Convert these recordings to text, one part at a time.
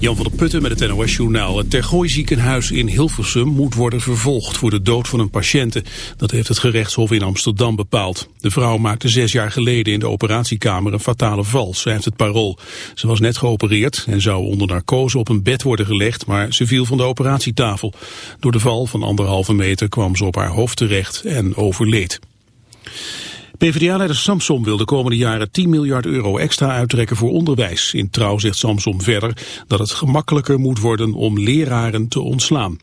Jan van der Putten met het NOS Journaal. Het Tergooi ziekenhuis in Hilversum moet worden vervolgd voor de dood van een patiënte. Dat heeft het gerechtshof in Amsterdam bepaald. De vrouw maakte zes jaar geleden in de operatiekamer een fatale val, schrijft het parool. Ze was net geopereerd en zou onder narcose op een bed worden gelegd, maar ze viel van de operatietafel. Door de val van anderhalve meter kwam ze op haar hoofd terecht en overleed. PvdA-leider Samsom wil de komende jaren 10 miljard euro extra uittrekken voor onderwijs. In Trouw zegt Samsom verder dat het gemakkelijker moet worden om leraren te ontslaan.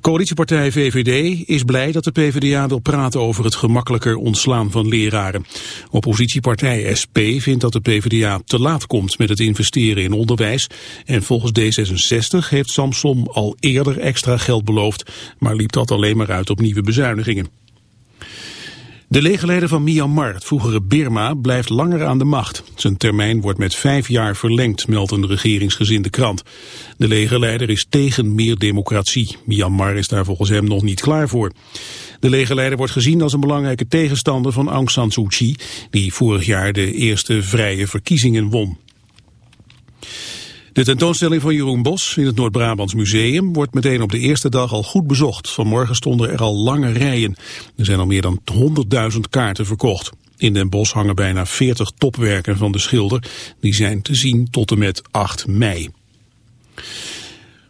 Coalitiepartij VVD is blij dat de PvdA wil praten over het gemakkelijker ontslaan van leraren. Oppositiepartij SP vindt dat de PvdA te laat komt met het investeren in onderwijs. En volgens D66 heeft Samsom al eerder extra geld beloofd, maar liep dat alleen maar uit op nieuwe bezuinigingen. De legerleider van Myanmar, het vroegere Birma, blijft langer aan de macht. Zijn termijn wordt met vijf jaar verlengd, meldt een regeringsgezinde krant. De legerleider is tegen meer democratie. Myanmar is daar volgens hem nog niet klaar voor. De legerleider wordt gezien als een belangrijke tegenstander van Aung San Suu Kyi, die vorig jaar de eerste vrije verkiezingen won. De tentoonstelling van Jeroen Bos in het Noord-Brabants Museum wordt meteen op de eerste dag al goed bezocht. Vanmorgen stonden er al lange rijen. Er zijn al meer dan 100.000 kaarten verkocht. In Den Bosch hangen bijna 40 topwerken van de schilder. Die zijn te zien tot en met 8 mei.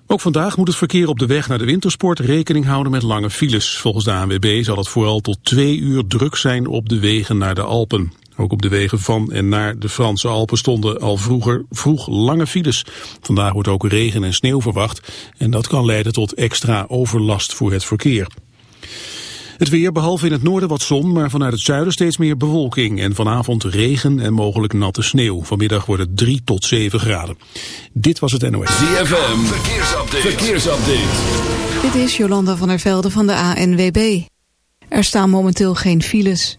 Ook vandaag moet het verkeer op de weg naar de wintersport rekening houden met lange files. Volgens de ANWB zal het vooral tot twee uur druk zijn op de wegen naar de Alpen. Ook op de wegen van en naar de Franse Alpen stonden al vroeger vroeg lange files. Vandaag wordt ook regen en sneeuw verwacht en dat kan leiden tot extra overlast voor het verkeer. Het weer, behalve in het noorden wat zon, maar vanuit het zuiden steeds meer bewolking. En vanavond regen en mogelijk natte sneeuw. Vanmiddag wordt het 3 tot 7 graden. Dit was het NOS. ZFM, verkeersupdate. verkeersupdate. Dit is Jolanda van der Velde van de ANWB. Er staan momenteel geen files.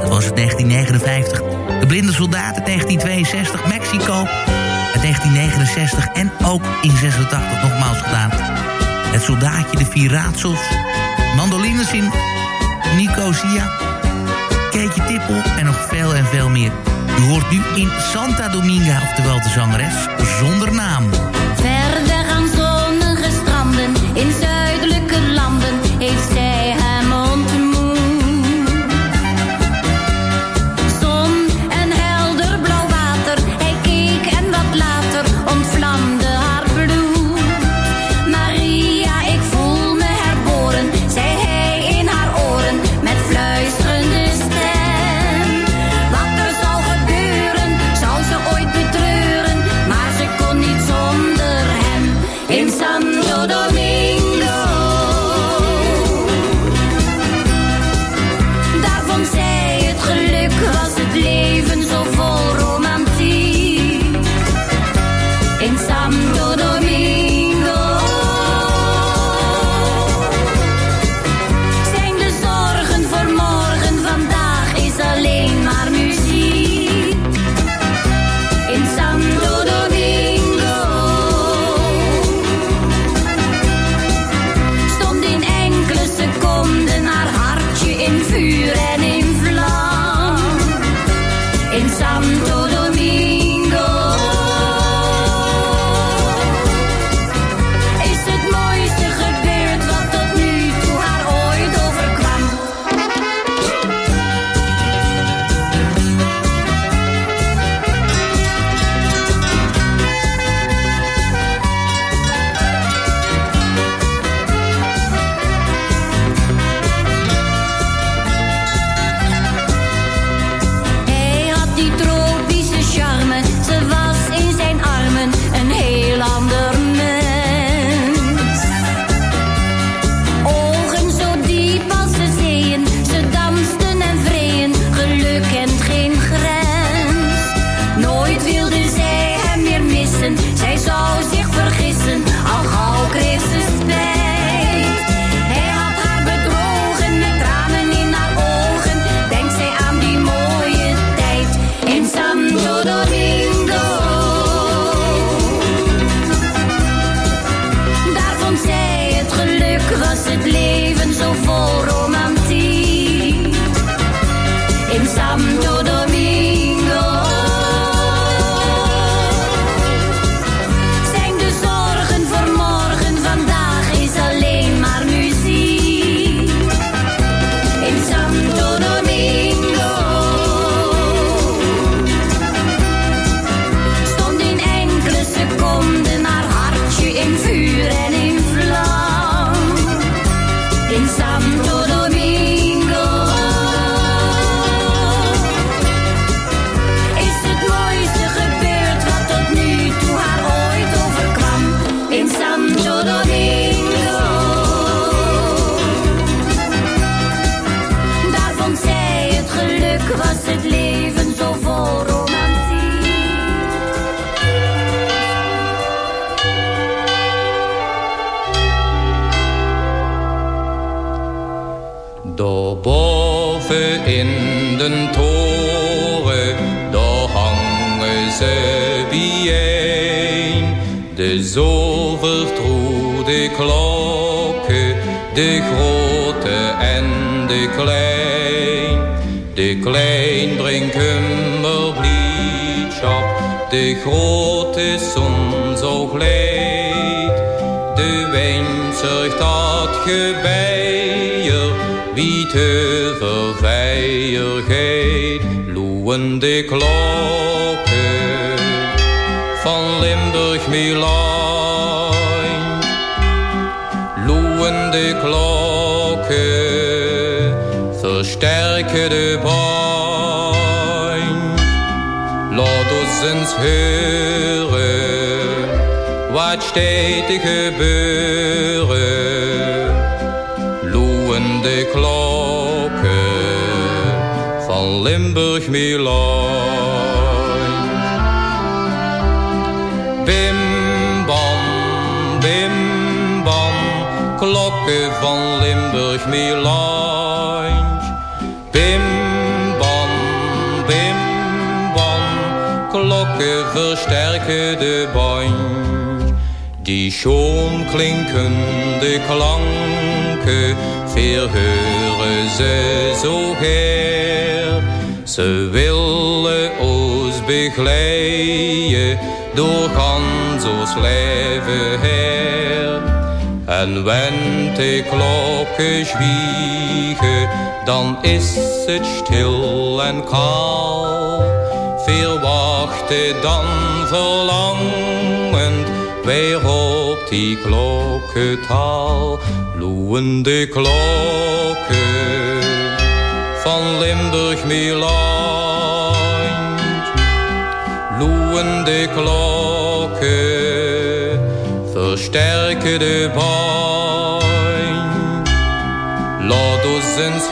Dat was het 1959. De blinde soldaat uit 1962. Mexico uit 1969. En ook in 86 nogmaals gedaan. Het soldaatje, de vier raadsels. Mandolines in Nicosia. Keetje Tippel en nog veel en veel meer. U hoort nu in Santa Dominga, oftewel de zangeres, zonder naam. Klein. De klein brengt kummerbliedschap, de grote zon zo gleed. De wijn zorgt dat gebeier, wie te verveiligheid. Loeien de klokken van Limburg Milaan. Sterke de Bäum. Låt ons ens höre vad stetig geböre. Loende klokke van Limburg Milan. Bim bam, bim bam, klokken van Limburg Milan. De band. Die schoon klinkende klanken, verheuren ze zo her. Ze willen ons begeleiden door gans ons leven her. En wenn de klokken zwiegen, dan is het stil en kaal. Veel wachten dan verlangend, weer op die klokkentaal. Loeien de klokken van Limburg Milaan. Loeien de klokken, versterken de baan. Laat ons eens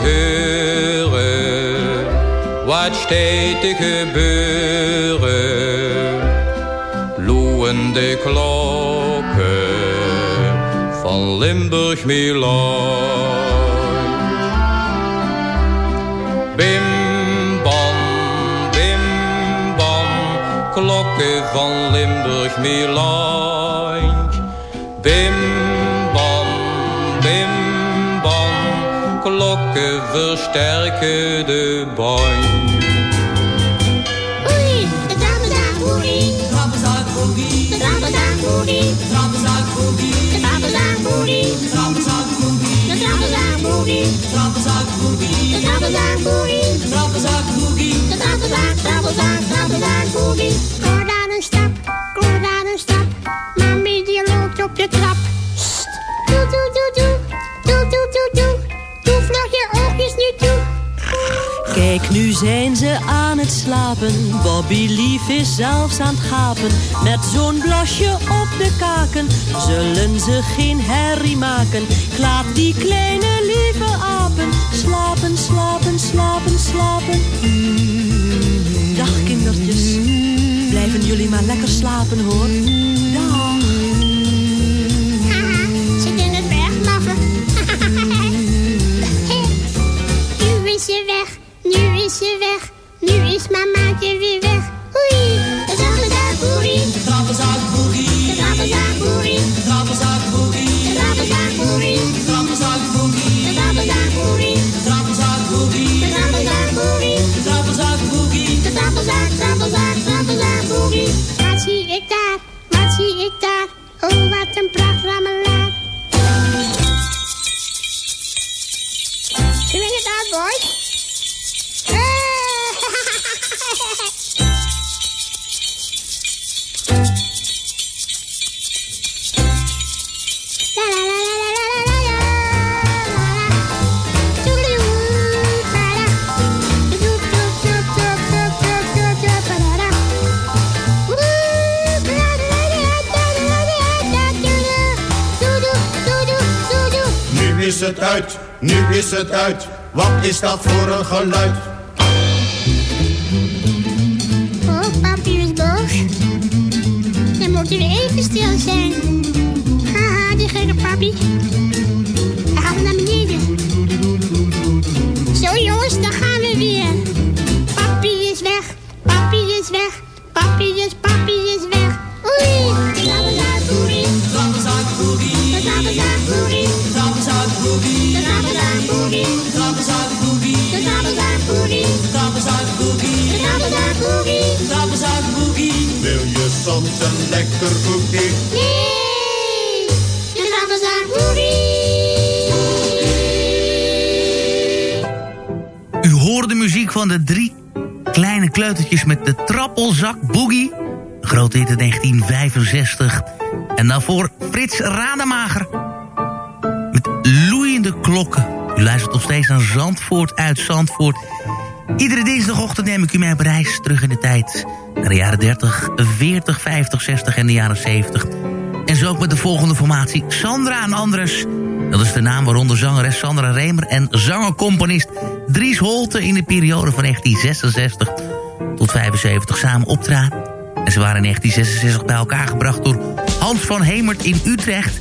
wat steeds te gebeuren. Loeien de klokken van Limburg Milaan. Bim bam, bim bam, klokken van Limburg Milaan. Trappenzak, trappenzak boogie. Kom daar een stap, kom daar een stap. Mami die loopt op de trap. Sst. Doe, doe, doe. Doe, oogjes nu. Kijk, nu zijn ze aan het slapen. Bobby Lief is zelfs aan het gapen. Met zo'n blasje op de kaken zullen ze geen herrie maken. Ik laat die kleine lieve apen slapen, slapen, slapen, slapen. Dag kindertjes, blijven jullie maar lekker slapen hoor. Is ze weg, nu is ze weg. Nu is mamaatje weer weg. Oei, de trappenzak boogie. De trappenzak boogie. De trappenzak boogie. De trappenzak boogie. De trappenzak boogie. De trappenzak boogie. De trappenzak boogie. De trappenzak boogie. De trappenzak boogie. De trappenzak boogie. De trappenzak, trappenzak, trappenzak boogie. Wat zie ik daar? Wat zie ik daar? Oh, wat een pracht. Doe uit, nu is het uit. Wat is dat voor een geluid? Oh, papi is boos. Dan moet even stil zijn. Haha, die gekke papi. Dan gaan we naar beneden. Zo jongens, dan gaan we weer. Papi is weg, papi is weg. Papi is, papi is weg. Oei, boogie. De zappelzaan boogie. De zappelzaan boogie. De zappelzaan boogie. De zappelzaan boogie. De zappelzaan boogie. De zappelzaan boogie. Wil je soms een lekker koekje? Nee. De zappelzaan boogie. U hoort de muziek van de drie kleine kleutertjes met de trappelzak boogie. Grote in 1965. En daarvoor Fritz Rademager Loeiende klokken. U luistert nog steeds naar Zandvoort uit Zandvoort. Iedere dinsdagochtend neem ik u mee op reis terug in de tijd. Naar de jaren 30, 40, 50, 60 en de jaren 70. En zo ook met de volgende formatie. Sandra en Andres. Dat is de naam waaronder zangeres Sandra Remer en zangercomponist Dries Holte in de periode van 1966 tot 75 samen optraden. En ze waren in 1966 bij elkaar gebracht door Hans van Hemert in Utrecht.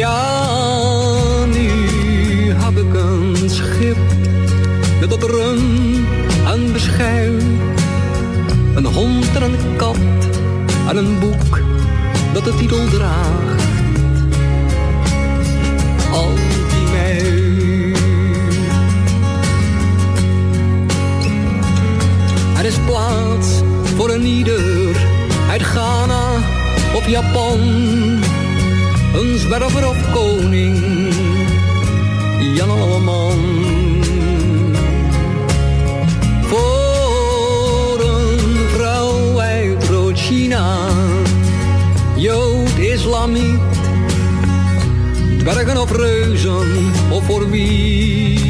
Ja, nu heb ik een schip met wat rum en beschuit. Een hond en een kat en een boek dat de titel draagt. Altimeu. Er is plaats voor een ieder uit Ghana of Japan een zwerver of koning, Jan Alleman. Voor een vrouw uit Rood-China, Jood, Islamiet, dwergen of reuzen, of voor wie?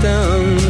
down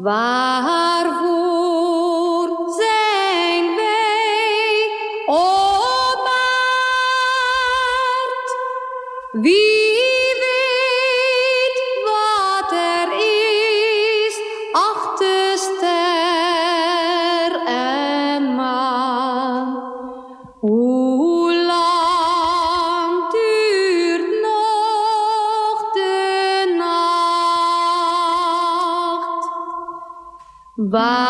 व Waar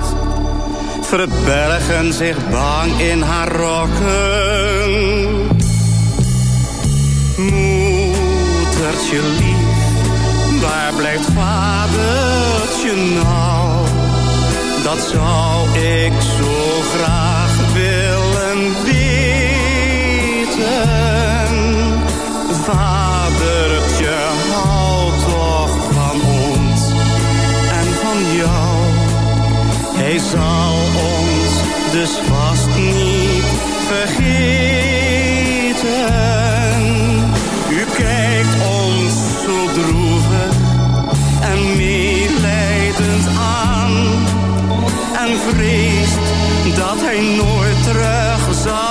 Verbergen zich bang in haar rokken. Moedertje lief, waar blijft vadertje nou? Dat zou ik zo graag willen weten. Dus vast niet vergeten. U kijkt ons zo droevig en meelijdend aan. En vreest dat hij nooit terug zal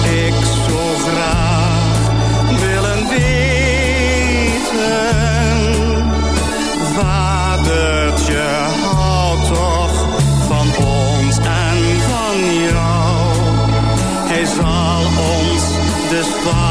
dus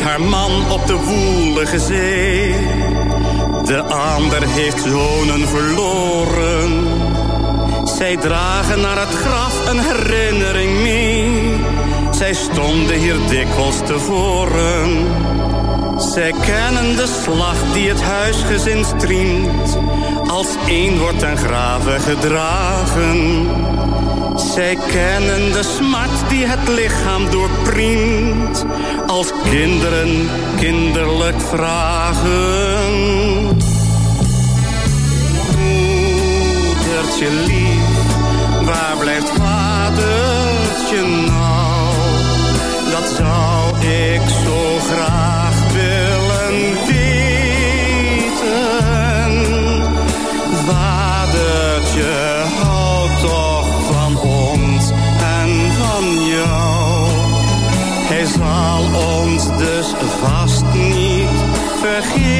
haar man op de woelige zee. De ander heeft zonen verloren. Zij dragen naar het graf een herinnering mee. Zij stonden hier dikwijls tevoren. Zij kennen de slag die het huisgezin striemt. Als één wordt ten grave gedragen. Zij kennen de smart die het lichaam doorpriemt. Als kinderen kinderlijk vragen. Moedertje lief, waar blijft vadertje nou? Dat zou ik zo graag vergeten.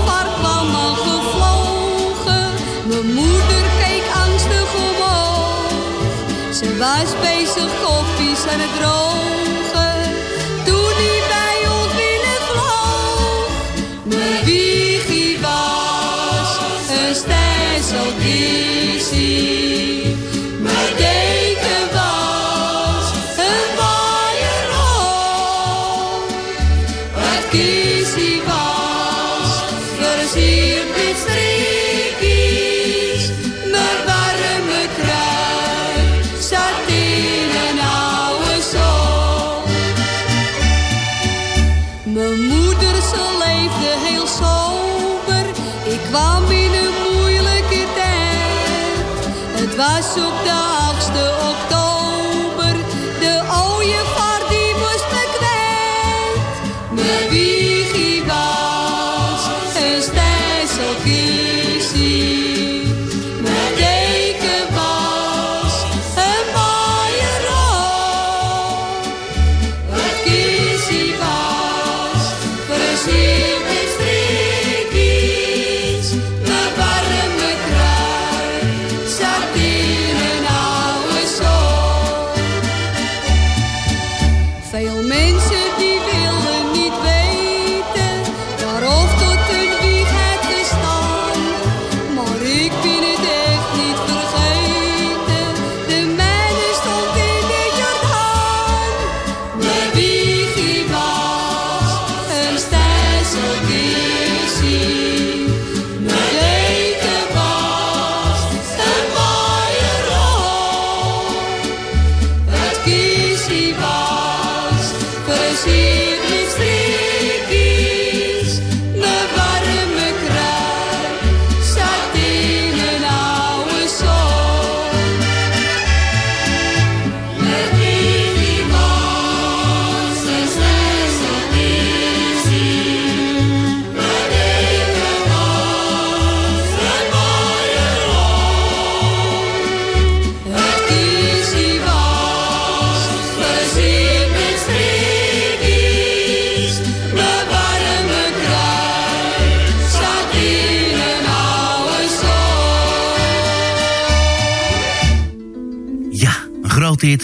Ze was bezig koffies aan het drogen.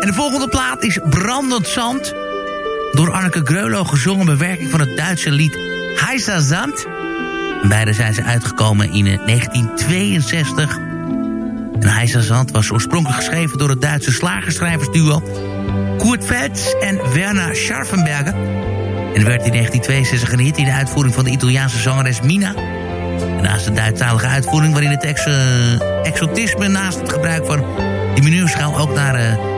En de volgende plaat is Brandend Zand. Door Anneke Greulow gezongen bewerking van het Duitse lied Heisa Zand. Beide zijn ze uitgekomen in eh, 1962. En Heisa Zand was oorspronkelijk geschreven door het Duitse slagerschrijversduo... Kurt Vetz en Werner Scharfenberger. En werd in 1962 een hit in de uitvoering van de Italiaanse zangeres Mina... En naast de Duitsstalige uitvoering waarin het ex, eh, exotisme naast het gebruik van die menuurschaal ook naar eh,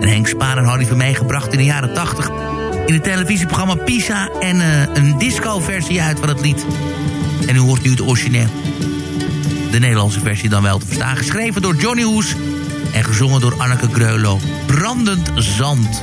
En Henk Spaan en Harry van meegebracht in de jaren 80. In het televisieprogramma Pisa. En uh, een disco-versie uit van het lied. En u hoort nu het origineel. De Nederlandse versie dan wel te verstaan. Geschreven door Johnny Hoes. En gezongen door Anneke Greulow. Brandend Zand.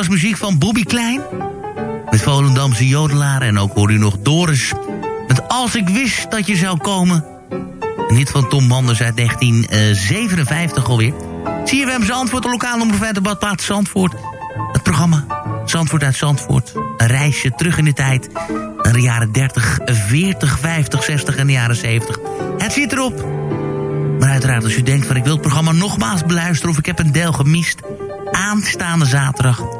was muziek van Bobby Klein. Met Volendamse jodelaar en ook hoor u nog Doris. Met Als ik wist dat je zou komen. Een hit van Tom Manders uit 1957 alweer. CFM Zandvoort, de lokale omroep de badplaats Zandvoort. Het programma Zandvoort uit Zandvoort. Een reisje terug in de tijd. Naar de jaren 30, 40, 50, 60 en de jaren 70. Het zit erop. Maar uiteraard als u denkt van ik wil het programma nogmaals beluisteren... of ik heb een deel gemist... aanstaande zaterdag...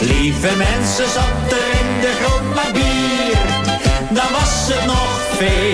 Lieve mensen, zat er in de grond maar bier. dan was het nog veel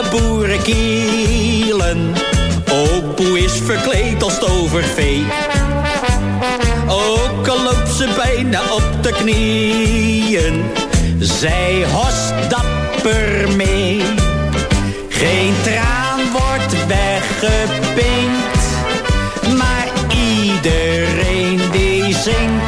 blauwe boerenkielen. Opoe is verkleed als tovervee. Ook al loopt ze bijna op de knieën. Zij host dapper mee. Geen traan wordt weggepinkt. Maar iedereen die zingt.